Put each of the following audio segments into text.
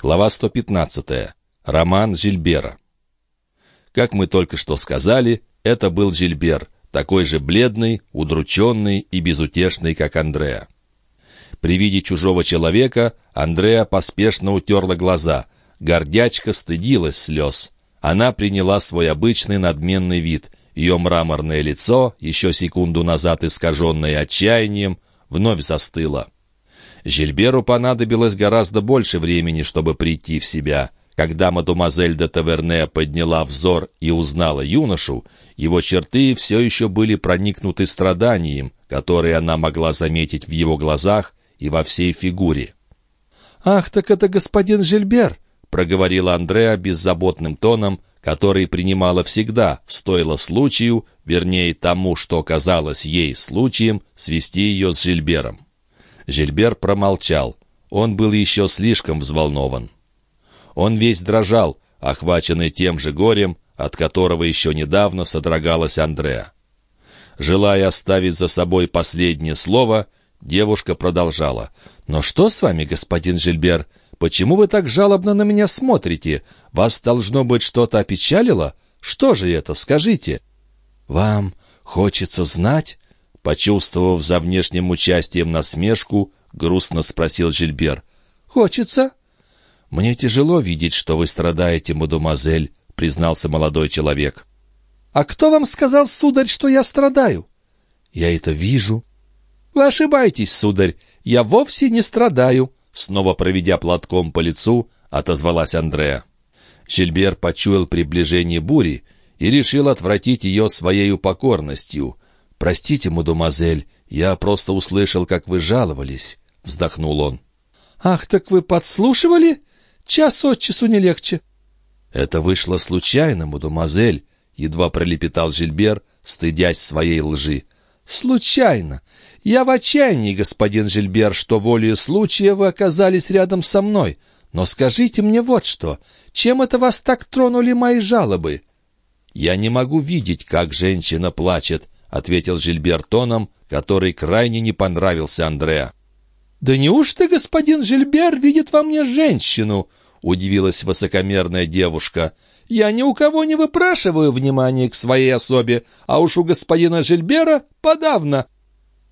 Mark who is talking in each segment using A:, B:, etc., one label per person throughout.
A: Глава 115. Роман Жильбера. Как мы только что сказали, это был Жильбер, такой же бледный, удрученный и безутешный, как Андреа. При виде чужого человека Андреа поспешно утерла глаза. Гордячка стыдилась слез. Она приняла свой обычный надменный вид. Ее мраморное лицо, еще секунду назад искаженное отчаянием, вновь застыло. Жильберу понадобилось гораздо больше времени, чтобы прийти в себя. Когда мадемуазель де Таверне подняла взор и узнала юношу, его черты все еще были проникнуты страданием, которое она могла заметить в его глазах и во всей фигуре.
B: «Ах, так это господин Жильбер!»
A: — проговорила Андреа беззаботным тоном, который принимала всегда, стоило случаю, вернее тому, что казалось ей случаем, свести ее с Жильбером. Жильбер промолчал. Он был еще слишком взволнован. Он весь дрожал, охваченный тем же горем, от которого еще недавно содрогалась Андреа. Желая оставить за собой последнее слово, девушка продолжала. «Но что с вами, господин Жильбер? Почему вы так жалобно на меня смотрите? Вас, должно быть, что-то опечалило? Что же это, скажите?» «Вам хочется знать?» Почувствовав за внешним участием насмешку, грустно спросил Жильбер. «Хочется?» «Мне тяжело видеть, что вы страдаете, мадемуазель», — признался молодой человек.
B: «А кто вам сказал, сударь, что я страдаю?»
A: «Я это вижу».
B: «Вы ошибаетесь, сударь. Я вовсе не страдаю», — снова проведя платком по лицу, отозвалась Андреа.
A: Жильбер почуял приближение бури и решил отвратить ее своей покорностью. «Простите, мадемуазель, я просто услышал, как вы жаловались», — вздохнул он.
B: «Ах, так вы подслушивали? Час от часу не легче».
A: «Это вышло случайно, мадемуазель», — едва пролепетал Жильбер, стыдясь своей лжи.
B: «Случайно. Я в отчаянии, господин Жильбер, что волею случая вы оказались рядом со мной. Но скажите мне вот что. Чем это вас так тронули мои жалобы?»
A: «Я не могу видеть, как женщина плачет», — ответил Жильбер тоном, который крайне не понравился Андреа.
B: «Да неужто господин Жильбер видит во мне женщину?» — удивилась высокомерная девушка. «Я ни у кого не выпрашиваю внимания к своей особе, а уж у господина Жильбера подавно».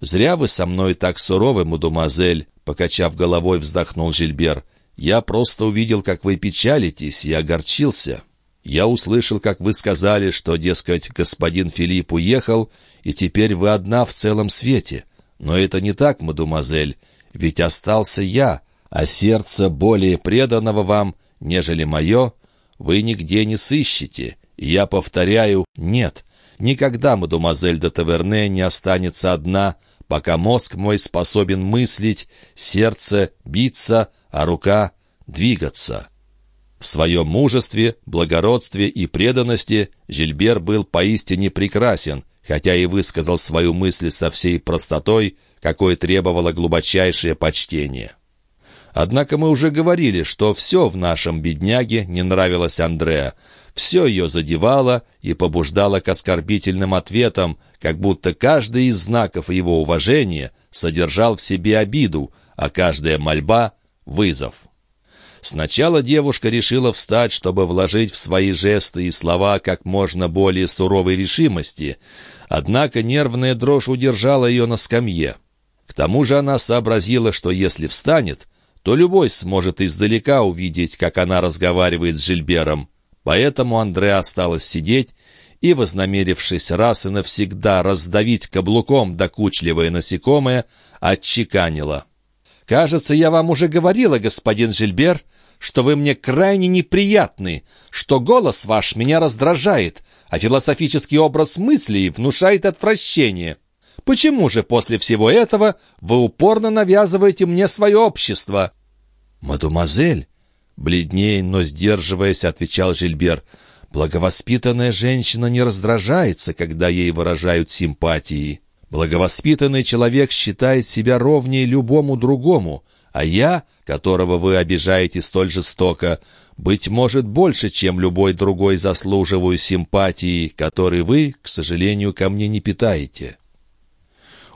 A: «Зря вы со мной так суровы, мадемуазель», — покачав головой, вздохнул Жильбер. «Я просто увидел, как вы печалитесь, и огорчился». Я услышал, как вы сказали, что, дескать, господин Филипп уехал, и теперь вы одна в целом свете. Но это не так, мадемуазель, ведь остался я, а сердце более преданного вам, нежели мое, вы нигде не сыщете. Я повторяю, нет, никогда мадемуазель де Таверне не останется одна, пока мозг мой способен мыслить, сердце биться, а рука двигаться». В своем мужестве, благородстве и преданности Жильбер был поистине прекрасен, хотя и высказал свою мысль со всей простотой, какой требовало глубочайшее почтение. Однако мы уже говорили, что все в нашем бедняге не нравилось Андреа. Все ее задевало и побуждало к оскорбительным ответам, как будто каждый из знаков его уважения содержал в себе обиду, а каждая мольба — вызов. Сначала девушка решила встать, чтобы вложить в свои жесты и слова как можно более суровой решимости, однако нервная дрожь удержала ее на скамье. К тому же она сообразила, что если встанет, то любой сможет издалека увидеть, как она разговаривает с Жильбером. Поэтому Андре осталась сидеть и, вознамерившись раз и навсегда раздавить каблуком докучливое насекомое, отчеканила — «Кажется, я вам уже говорила, господин Жильбер, что вы мне крайне неприятны, что голос ваш меня раздражает, а философический образ мыслей внушает отвращение. Почему же после всего этого вы упорно навязываете мне свое общество?» «Мадемуазель», — бледнее, но сдерживаясь, отвечал Жильбер, «благовоспитанная женщина не раздражается, когда ей выражают симпатии». Благовоспитанный человек считает себя ровнее любому другому, а я, которого вы обижаете столь жестоко, быть может, больше, чем любой другой заслуживаю симпатии, которой вы, к сожалению, ко мне не питаете».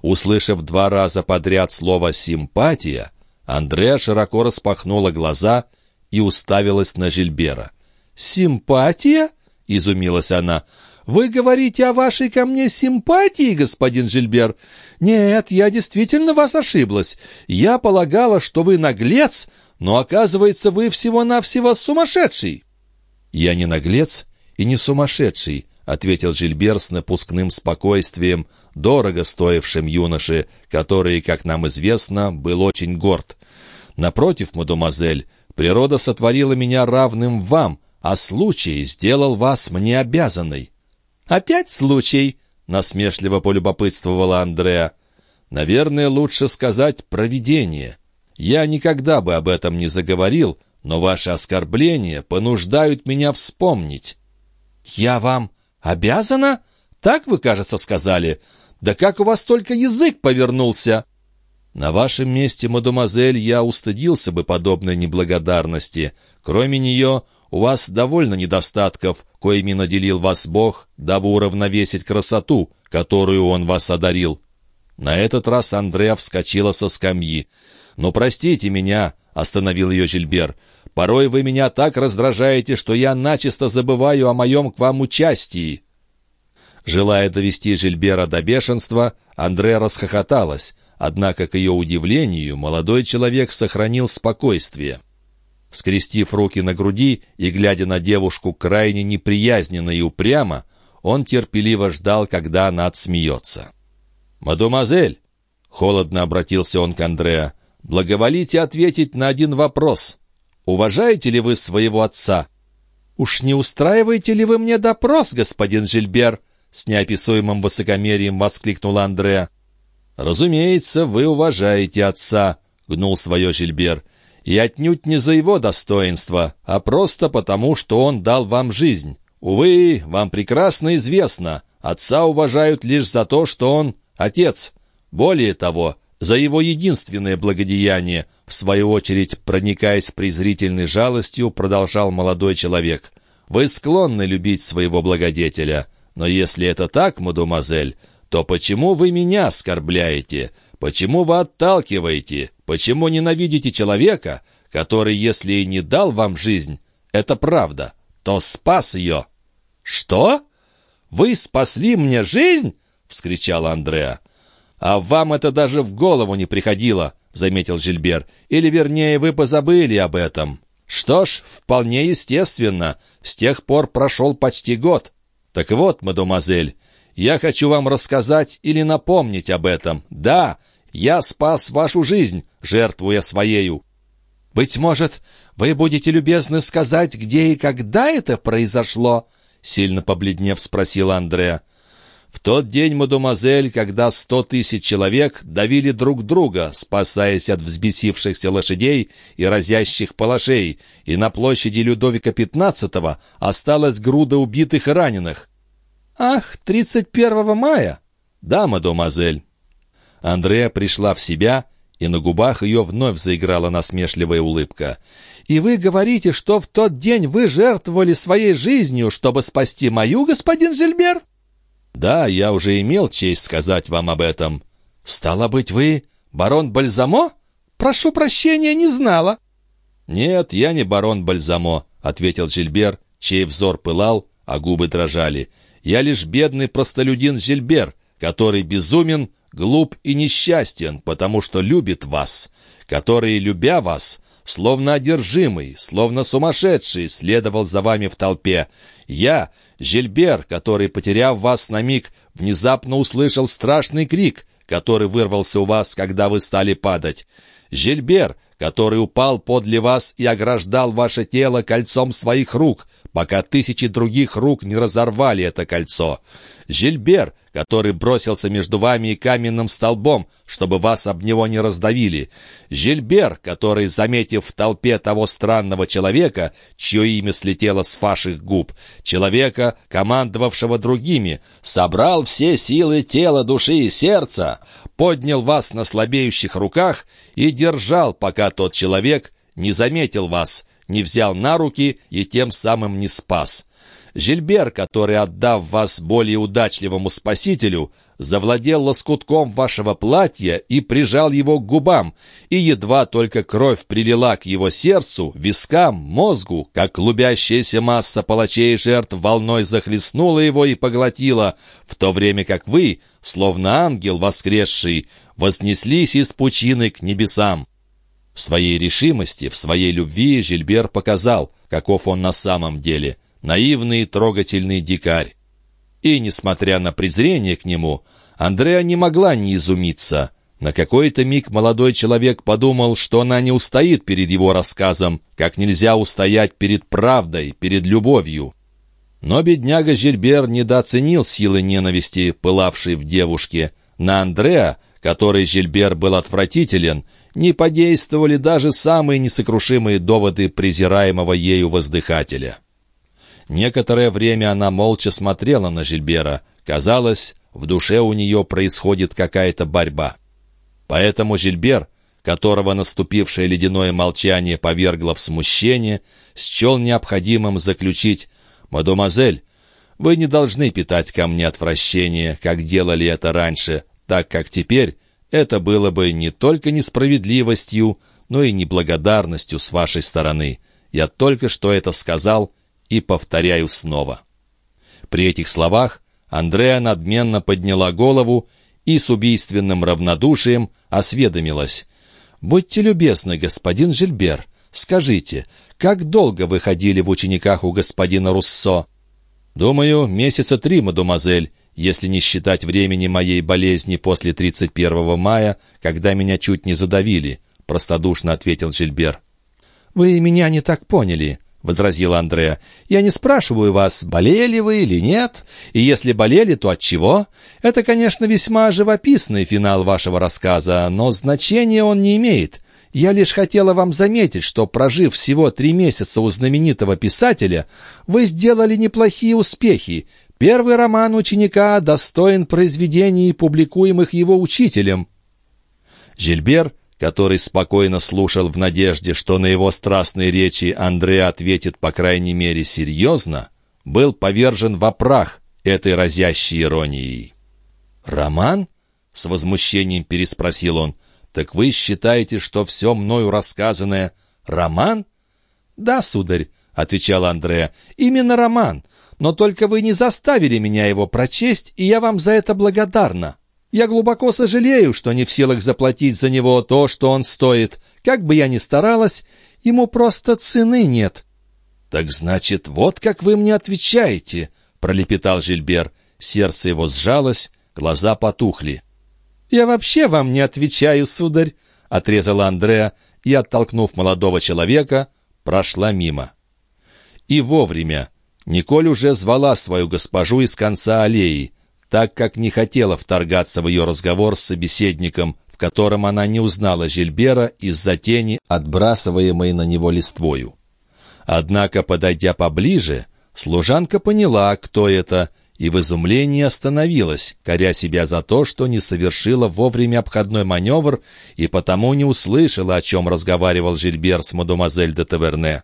A: Услышав два раза подряд слово «симпатия», Андреа широко распахнула глаза и уставилась на Жильбера.
B: «Симпатия?» — изумилась она. «Вы говорите о вашей ко мне симпатии, господин Жильбер? Нет, я действительно вас ошиблась. Я полагала, что вы наглец, но, оказывается, вы всего-навсего сумасшедший».
A: «Я не наглец и не сумасшедший», — ответил Жильбер с напускным спокойствием, дорого стоившим юноше, который, как нам известно, был очень горд. «Напротив, мадемуазель, природа сотворила меня равным вам, а случай сделал вас мне обязанной».
B: «Опять случай?» — насмешливо полюбопытствовала Андреа.
A: «Наверное, лучше сказать «провидение». Я никогда бы об этом не заговорил, но ваши оскорбления понуждают меня вспомнить».
B: «Я вам обязана? Так вы, кажется, сказали. Да как у вас только язык повернулся!»
A: «На вашем месте, мадемуазель, я устыдился бы подобной неблагодарности. Кроме нее, у вас довольно недостатков, коими наделил вас Бог, дабы уравновесить красоту, которую Он вас одарил». На этот раз Андреа вскочила со скамьи. «Но простите меня», — остановил ее Жильбер, — «порой вы меня так раздражаете, что я начисто забываю о моем к вам участии». Желая довести Жильбера до бешенства, Андре расхохоталась, однако, к ее удивлению, молодой человек сохранил спокойствие. Скрестив руки на груди и глядя на девушку крайне неприязненно и упрямо, он терпеливо ждал, когда она отсмеется. «Мадемуазель!» — холодно обратился он к Андреа. «Благоволите ответить на один вопрос. Уважаете ли вы своего отца?»
B: «Уж не устраиваете ли вы мне допрос, господин Жильбер?» С неописуемым высокомерием воскликнула Андреа.
A: «Разумеется, вы уважаете отца», — гнул свое Жильбер. «И отнюдь не за его достоинство, а просто потому, что он дал вам жизнь. Увы, вам прекрасно известно, отца уважают лишь за то, что он отец. Более того, за его единственное благодеяние, в свою очередь, проникаясь презрительной жалостью, продолжал молодой человек. «Вы склонны любить своего благодетеля, но если это так, мадемуазель, то почему вы меня оскорбляете? Почему вы отталкиваете? Почему ненавидите человека, который, если и не дал вам жизнь, это правда, то спас ее?»
B: «Что? Вы спасли мне жизнь?» — вскричала Андреа.
A: «А вам это даже в голову не приходило», — заметил Жильбер. «Или, вернее, вы позабыли об этом». «Что ж, вполне естественно. С тех пор прошел почти год. Так вот, мадемуазель, я хочу вам рассказать или напомнить об этом. Да, я спас вашу жизнь, жертвуя своею».
B: «Быть может, вы будете любезны сказать, где и когда это произошло?» Сильно побледнев спросила Андреа.
A: В тот день, мадемуазель, когда сто тысяч человек давили друг друга, спасаясь от взбесившихся лошадей и разящих палашей, и на площади Людовика XV осталась груда убитых и раненых.
B: «Ах, 31 мая!»
A: «Да, мадемуазель». Андреа пришла в себя, и на губах ее вновь заиграла насмешливая улыбка.
B: «И вы говорите, что в тот день вы жертвовали своей жизнью, чтобы спасти мою, господин Жильбер?»
A: «Да, я уже имел честь сказать вам об этом».
B: «Стало быть, вы барон Бальзамо? Прошу прощения, не знала».
A: «Нет, я не барон Бальзамо», — ответил Жильбер, чей взор пылал, а губы дрожали. «Я лишь бедный простолюдин Жильбер, который безумен, глуп и несчастен, потому что любит вас, который, любя вас, словно одержимый, словно сумасшедший, следовал за вами в толпе. Я, Жильбер, который, потеряв вас на миг, внезапно услышал страшный крик, который вырвался у вас, когда вы стали падать. Жильбер, который упал подле вас и ограждал ваше тело кольцом своих рук, пока тысячи других рук не разорвали это кольцо. Жильбер, который бросился между вами и каменным столбом, чтобы вас об него не раздавили. Жильбер, который, заметив в толпе того странного человека, чье имя слетело с ваших губ, человека, командовавшего другими, собрал все силы тела, души и сердца, поднял вас на слабеющих руках и держал, пока тот человек не заметил вас, не взял на руки и тем самым не спас. Жильбер, который, отдав вас более удачливому спасителю, завладел лоскутком вашего платья и прижал его к губам, и едва только кровь прилила к его сердцу, вискам, мозгу, как клубящаяся масса палачей жертв волной захлестнула его и поглотила, в то время как вы, словно ангел воскресший, вознеслись из пучины к небесам. В своей решимости, в своей любви Жильбер показал, каков он на самом деле, наивный трогательный дикарь. И, несмотря на презрение к нему, Андреа не могла не изумиться. На какой-то миг молодой человек подумал, что она не устоит перед его рассказом, как нельзя устоять перед правдой, перед любовью. Но бедняга Жильбер недооценил силы ненависти, пылавшей в девушке. На Андреа, который Жильбер был отвратителен, не подействовали даже самые несокрушимые доводы презираемого ею воздыхателя. Некоторое время она молча смотрела на Жильбера. Казалось, в душе у нее происходит какая-то борьба. Поэтому Жильбер, которого наступившее ледяное молчание повергло в смущение, счел необходимым заключить «Мадемуазель, вы не должны питать ко мне отвращение, как делали это раньше, так как теперь это было бы не только несправедливостью, но и неблагодарностью с вашей стороны. Я только что это сказал и повторяю снова». При этих словах Андреа надменно подняла голову и с убийственным равнодушием осведомилась. «Будьте любезны, господин Жильбер, скажите, как долго вы ходили в учениках у господина Руссо?» «Думаю, месяца три, мадемуазель, если не считать времени моей болезни после 31 мая, когда меня чуть не задавили», — простодушно ответил Жильбер. «Вы меня не так поняли возразил Андреа. «Я не спрашиваю вас, болели вы или нет, и если болели, то от чего. Это, конечно, весьма живописный финал вашего рассказа, но значения он не имеет. Я лишь хотела вам заметить, что, прожив всего три месяца у знаменитого писателя, вы сделали неплохие успехи. Первый роман ученика достоин произведений, публикуемых его учителем». Жильбер который спокойно слушал в надежде, что на его страстные речи Андре ответит по крайней мере серьезно, был повержен во прах этой разящей иронией. «Роман?» — с возмущением переспросил он. «Так вы считаете, что все мною рассказанное — роман?» «Да, сударь», — отвечал Андреа, — «именно роман. Но только вы не заставили меня его прочесть, и я вам за это благодарна». Я глубоко сожалею, что не в силах заплатить за него то, что он стоит. Как бы я ни старалась, ему просто цены нет». «Так значит, вот как вы мне отвечаете», — пролепетал Жильбер. Сердце его сжалось, глаза потухли. «Я вообще вам не отвечаю, сударь», — отрезала Андреа и, оттолкнув молодого человека, прошла мимо. И вовремя. Николь уже звала свою госпожу из конца аллеи так как не хотела вторгаться в ее разговор с собеседником, в котором она не узнала Жильбера из-за тени, отбрасываемой на него листвою. Однако, подойдя поближе, служанка поняла, кто это, и в изумлении остановилась, коря себя за то, что не совершила вовремя обходной маневр и потому не услышала, о чем разговаривал Жильбер с мадемуазель де Таверне.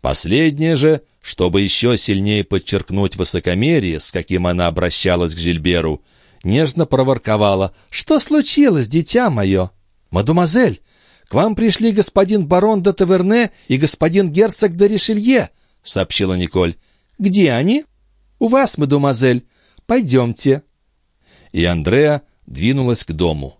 A: Последняя же, чтобы еще сильнее подчеркнуть высокомерие, с каким она обращалась к Жильберу, нежно проворковала. «Что случилось, дитя мое?» «Мадемуазель, к вам пришли господин барон де Таверне и господин герцог де Ришелье», — сообщила Николь. «Где они?» «У вас, мадемуазель. Пойдемте». И Андреа двинулась к дому.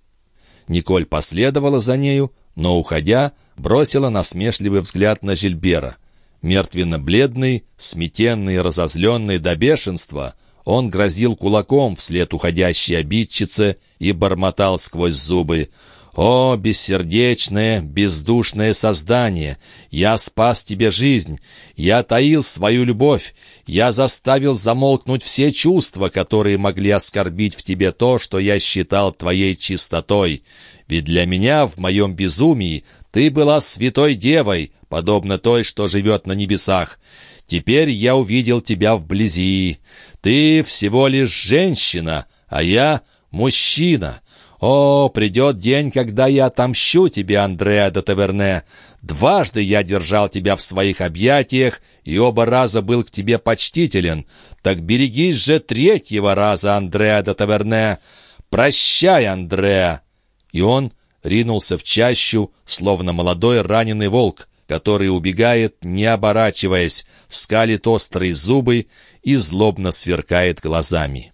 A: Николь последовала за нею, но, уходя, бросила насмешливый взгляд на Жильбера — Мертвенно-бледный, сметенный, разозленный до бешенства, он грозил кулаком вслед уходящей обидчице и бормотал сквозь зубы. «О, бессердечное, бездушное создание! Я спас тебе жизнь! Я таил свою любовь! Я заставил замолкнуть все чувства, которые могли оскорбить в тебе то, что я считал твоей чистотой! Ведь для меня в моем безумии ты была святой девой, подобно той, что живет на небесах. Теперь я увидел тебя вблизи. Ты всего лишь женщина, а я мужчина. О, придет день, когда я отомщу тебе, Андреа де Таверне. Дважды я держал тебя в своих объятиях, и оба раза был к тебе почтителен. Так берегись же третьего раза, Андреа де Таверне. Прощай, Андреа!» И он ринулся в чащу, словно молодой раненый волк, который убегает, не оборачиваясь, скалит острые зубы и злобно сверкает глазами.